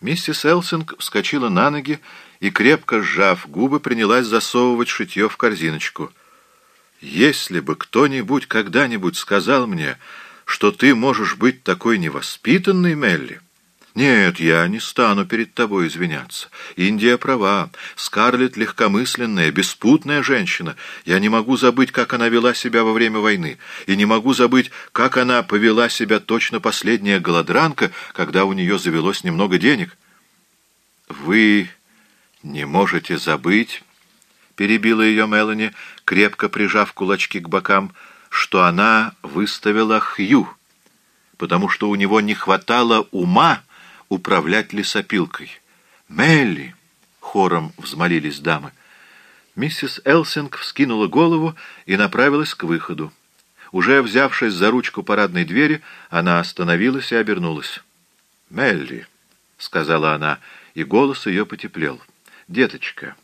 Миссис Элсинг вскочила на ноги и, крепко сжав губы, принялась засовывать шитье в корзиночку. «Если бы кто-нибудь когда-нибудь сказал мне, что ты можешь быть такой невоспитанной, Мелли...» «Нет, я не стану перед тобой извиняться. Индия права. Скарлетт легкомысленная, беспутная женщина. Я не могу забыть, как она вела себя во время войны. И не могу забыть, как она повела себя точно последняя голодранка, когда у нее завелось немного денег». «Вы не можете забыть...» — перебила ее Мелани, крепко прижав кулачки к бокам, что она выставила Хью, потому что у него не хватало ума управлять лесопилкой. «Мелли!» — хором взмолились дамы. Миссис Элсинг вскинула голову и направилась к выходу. Уже взявшись за ручку парадной двери, она остановилась и обернулась. «Мелли!» — сказала она, и голос ее потеплел. «Деточка,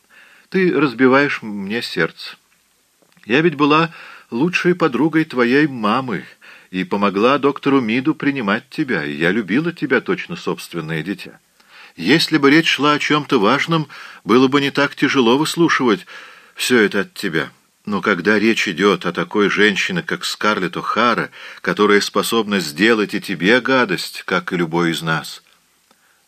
ты разбиваешь мне сердце. Я ведь была лучшей подругой твоей мамы, и помогла доктору Миду принимать тебя, и я любила тебя точно собственное дитя. Если бы речь шла о чем-то важном, было бы не так тяжело выслушивать все это от тебя. Но когда речь идет о такой женщине, как Скарлетт О'Хара, которая способна сделать и тебе гадость, как и любой из нас,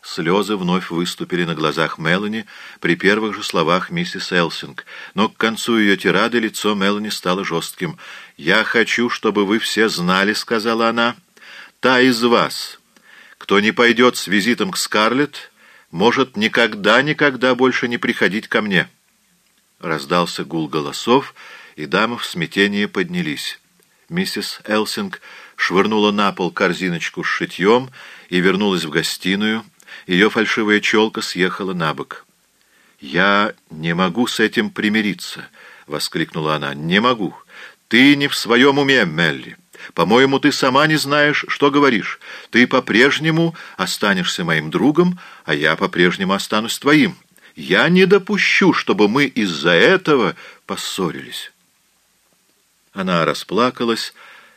Слезы вновь выступили на глазах Мелани при первых же словах миссис Элсинг, но к концу ее тирады лицо Мелани стало жестким. «Я хочу, чтобы вы все знали», — сказала она, — «та из вас, кто не пойдет с визитом к Скарлетт, может никогда-никогда больше не приходить ко мне». Раздался гул голосов, и дамы в смятении поднялись. Миссис Элсинг швырнула на пол корзиночку с шитьем и вернулась в гостиную, ее фальшивая челка съехала на бок. «Я не могу с этим примириться», — воскликнула она. «Не могу. Ты не в своем уме, Мелли. По-моему, ты сама не знаешь, что говоришь. Ты по-прежнему останешься моим другом, а я по-прежнему останусь твоим. Я не допущу, чтобы мы из-за этого поссорились». Она расплакалась,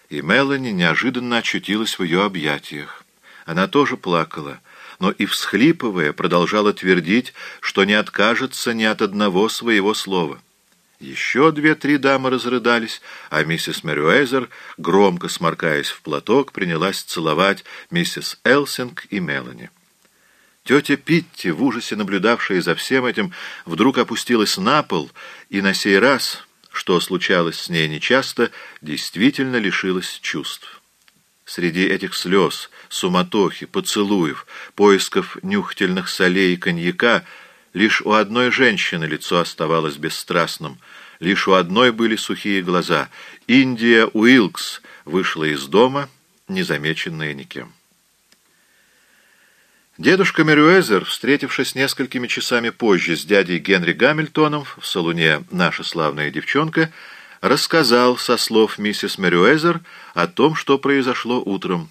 и Мелани неожиданно очутилась в ее объятиях. Она тоже плакала — но и, всхлипывая, продолжала твердить, что не откажется ни от одного своего слова. Еще две-три дамы разрыдались, а миссис Мэрюэзер, громко сморкаясь в платок, принялась целовать миссис Элсинг и Мелани. Тетя Питти, в ужасе наблюдавшая за всем этим, вдруг опустилась на пол и на сей раз, что случалось с ней нечасто, действительно лишилась чувств. Среди этих слез, суматохи, поцелуев, поисков нюхательных солей и коньяка лишь у одной женщины лицо оставалось бесстрастным, лишь у одной были сухие глаза. Индия Уилкс вышла из дома, незамеченная никем. Дедушка Мерюэзер, встретившись несколькими часами позже с дядей Генри Гамильтоном в салуне «Наша славная девчонка», рассказал со слов миссис Мерюэзер о том, что произошло утром.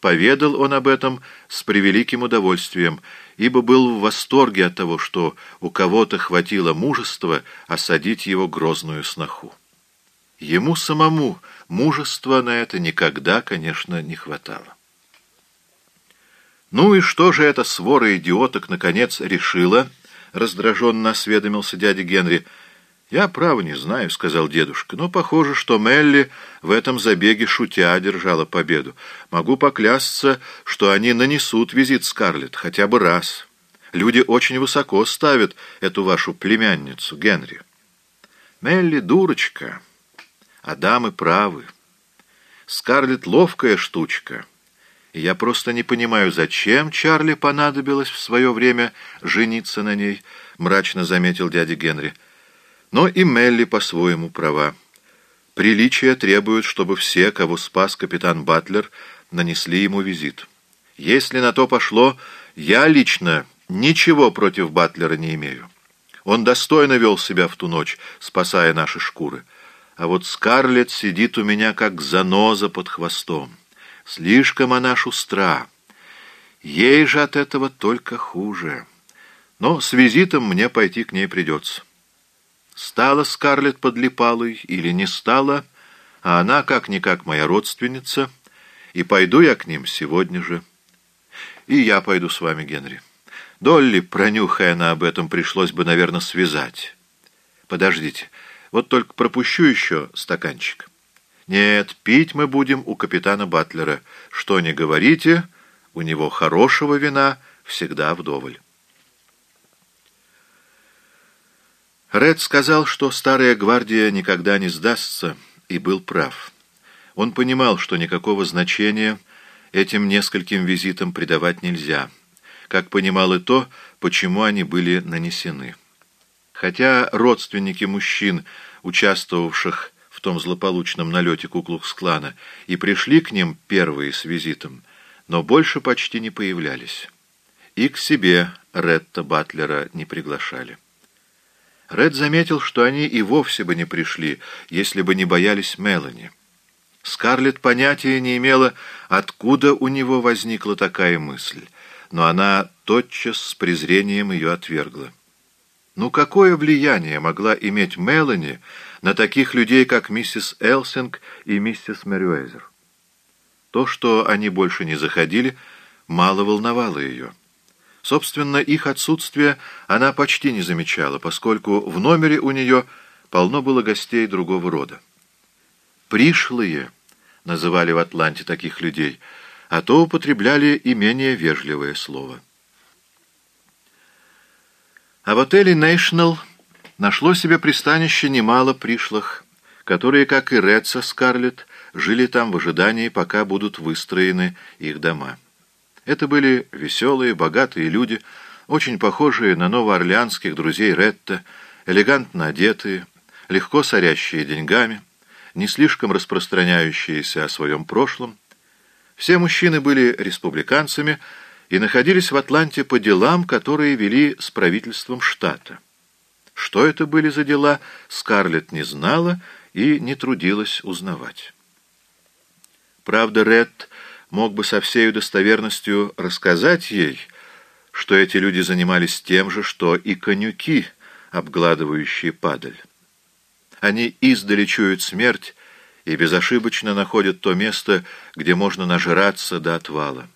Поведал он об этом с превеликим удовольствием, ибо был в восторге от того, что у кого-то хватило мужества осадить его грозную сноху. Ему самому мужества на это никогда, конечно, не хватало. «Ну и что же эта свора идиоток, наконец, решила?» — раздраженно осведомился дядя Генри — «Я, право, не знаю», — сказал дедушка, — «но похоже, что Мелли в этом забеге шутя одержала победу. Могу поклясться, что они нанесут визит Скарлетт хотя бы раз. Люди очень высоко ставят эту вашу племянницу, Генри». «Мелли дурочка, а дамы правы. Скарлетт ловкая штучка». И я просто не понимаю, зачем Чарли понадобилось в свое время жениться на ней, — мрачно заметил дядя Генри. Но и Мелли по-своему права. Приличия требуют, чтобы все, кого спас капитан Батлер, нанесли ему визит. Если на то пошло, я лично ничего против Батлера не имею. Он достойно вел себя в ту ночь, спасая наши шкуры. А вот Скарлетт сидит у меня как заноза под хвостом. Слишком она шустра. Ей же от этого только хуже. Но с визитом мне пойти к ней придется. Стала Скарлетт подлипалой или не стала, а она как-никак моя родственница, и пойду я к ним сегодня же. И я пойду с вами, Генри. Долли, пронюхая она об этом, пришлось бы, наверное, связать. Подождите, вот только пропущу еще стаканчик. Нет, пить мы будем у капитана Батлера. Что не говорите, у него хорошего вина всегда вдоволь. Ред сказал, что старая гвардия никогда не сдастся, и был прав. Он понимал, что никакого значения этим нескольким визитам придавать нельзя, как понимал и то, почему они были нанесены. Хотя родственники мужчин, участвовавших в том злополучном налете Куклукс-клана, и пришли к ним первые с визитом, но больше почти не появлялись. И к себе Ретта Батлера не приглашали. Ред заметил, что они и вовсе бы не пришли, если бы не боялись Мелани. Скарлетт понятия не имела, откуда у него возникла такая мысль, но она тотчас с презрением ее отвергла. Ну какое влияние могла иметь Мелани на таких людей, как миссис Элсинг и миссис Мэрюэзер? То, что они больше не заходили, мало волновало ее. Собственно, их отсутствие она почти не замечала, поскольку в номере у нее полно было гостей другого рода. «Пришлые» называли в Атланте таких людей, а то употребляли и менее вежливое слово. А в отеле «Нейшнл» нашло себе пристанище немало пришлых, которые, как и Редса Скарлетт, жили там в ожидании, пока будут выстроены их дома. Это были веселые, богатые люди, очень похожие на новоорлеанских друзей Ретта, элегантно одетые, легко сорящие деньгами, не слишком распространяющиеся о своем прошлом. Все мужчины были республиканцами и находились в Атланте по делам, которые вели с правительством штата. Что это были за дела, Скарлетт не знала и не трудилась узнавать. Правда, Ретт мог бы со всей достоверностью рассказать ей, что эти люди занимались тем же, что и конюки, обгладывающие падаль. Они издали чуют смерть и безошибочно находят то место, где можно нажраться до отвала.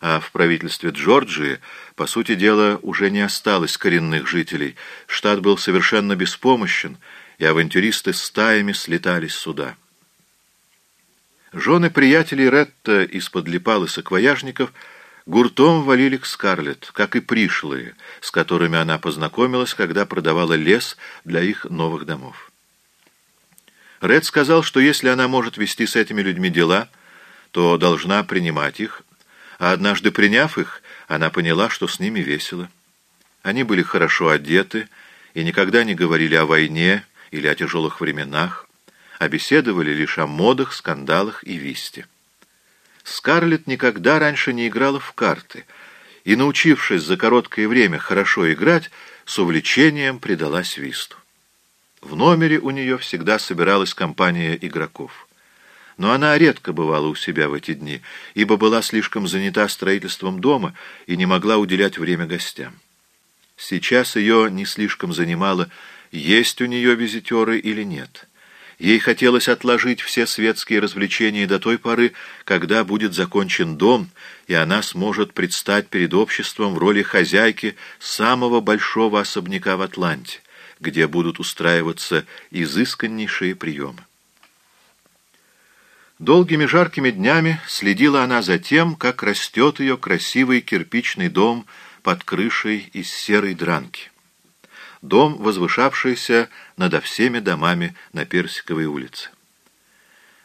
А в правительстве Джорджии, по сути дела, уже не осталось коренных жителей. Штат был совершенно беспомощен, и авантюристы стаями слетались сюда. Жены приятелей Ретта из-под липал и саквояжников гуртом валили к Скарлетт, как и пришлые, с которыми она познакомилась, когда продавала лес для их новых домов. Ред сказал, что если она может вести с этими людьми дела, то должна принимать их, а однажды приняв их, она поняла, что с ними весело. Они были хорошо одеты и никогда не говорили о войне или о тяжелых временах, а беседовали лишь о модах, скандалах и висте. Скарлетт никогда раньше не играла в карты, и, научившись за короткое время хорошо играть, с увлечением предалась висту. В номере у нее всегда собиралась компания игроков. Но она редко бывала у себя в эти дни, ибо была слишком занята строительством дома и не могла уделять время гостям. Сейчас ее не слишком занимало, есть у нее визитеры или нет — Ей хотелось отложить все светские развлечения до той поры, когда будет закончен дом, и она сможет предстать перед обществом в роли хозяйки самого большого особняка в Атланте, где будут устраиваться изысканнейшие приемы. Долгими жаркими днями следила она за тем, как растет ее красивый кирпичный дом под крышей из серой дранки дом, возвышавшийся над всеми домами на Персиковой улице.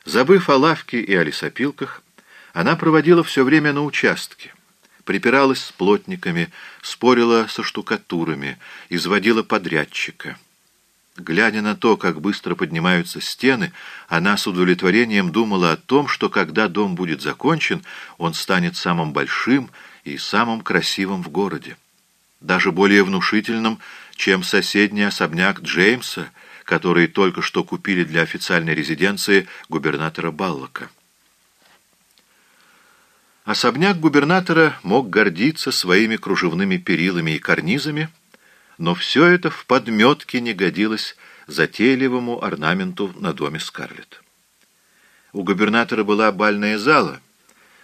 Забыв о лавке и о лесопилках, она проводила все время на участке, припиралась с плотниками, спорила со штукатурами, изводила подрядчика. Глядя на то, как быстро поднимаются стены, она с удовлетворением думала о том, что когда дом будет закончен, он станет самым большим и самым красивым в городе даже более внушительным, чем соседний особняк Джеймса, который только что купили для официальной резиденции губернатора Баллока. Особняк губернатора мог гордиться своими кружевными перилами и карнизами, но все это в подметке не годилось затейливому орнаменту на доме Скарлетт. У губернатора была бальная зала,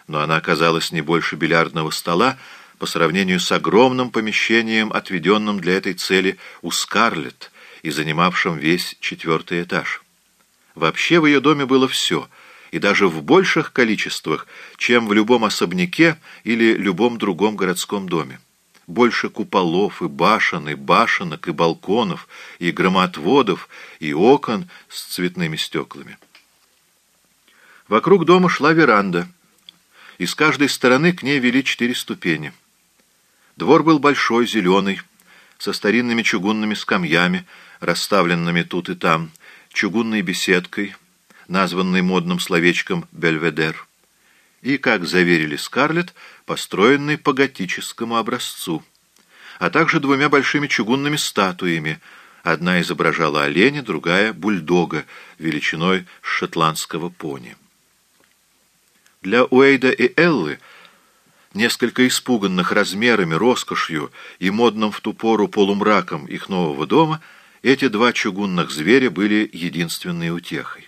но она оказалась не больше бильярдного стола, по сравнению с огромным помещением, отведенным для этой цели у Скарлетт и занимавшим весь четвертый этаж. Вообще в ее доме было все, и даже в больших количествах, чем в любом особняке или любом другом городском доме. Больше куполов и башен, и башенок, и балконов, и громотводов, и окон с цветными стеклами. Вокруг дома шла веранда, и с каждой стороны к ней вели четыре ступени. Двор был большой, зеленый, со старинными чугунными скамьями, расставленными тут и там, чугунной беседкой, названной модным словечком «Бельведер», и, как заверили Скарлетт, построенный по готическому образцу, а также двумя большими чугунными статуями, одна изображала оленя, другая — бульдога, величиной шотландского пони. Для Уэйда и Эллы, несколько испуганных размерами, роскошью и модным в ту пору полумраком их нового дома, эти два чугунных зверя были единственной утехой.